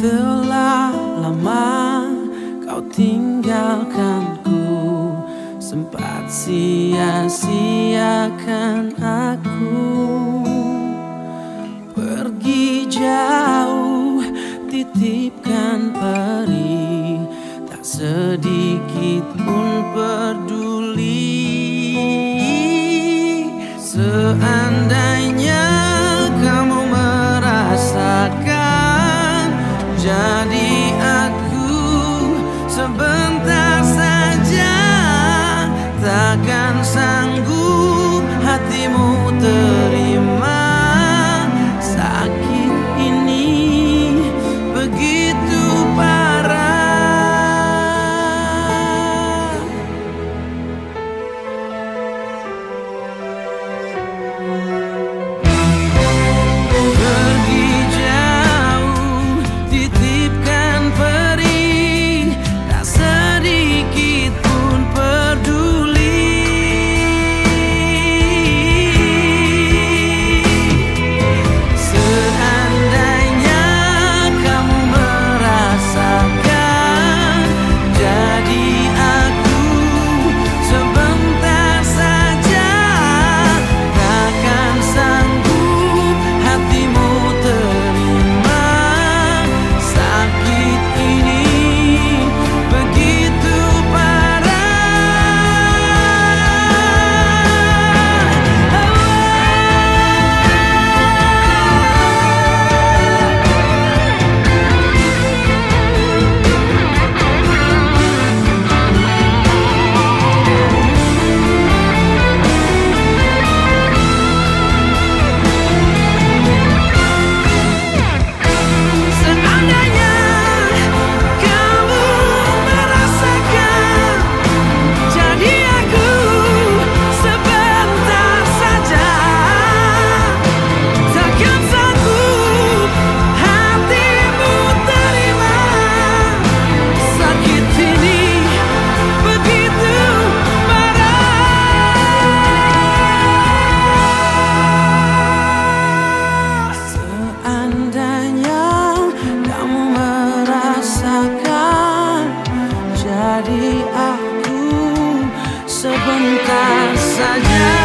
Telah lama kau tinggalkan ku, Sempat sia-siakan aku. Pergi jauh titipkan peri Tak sedikit pun peduli. Seandainya Johnny. Jadi aku sebentar saja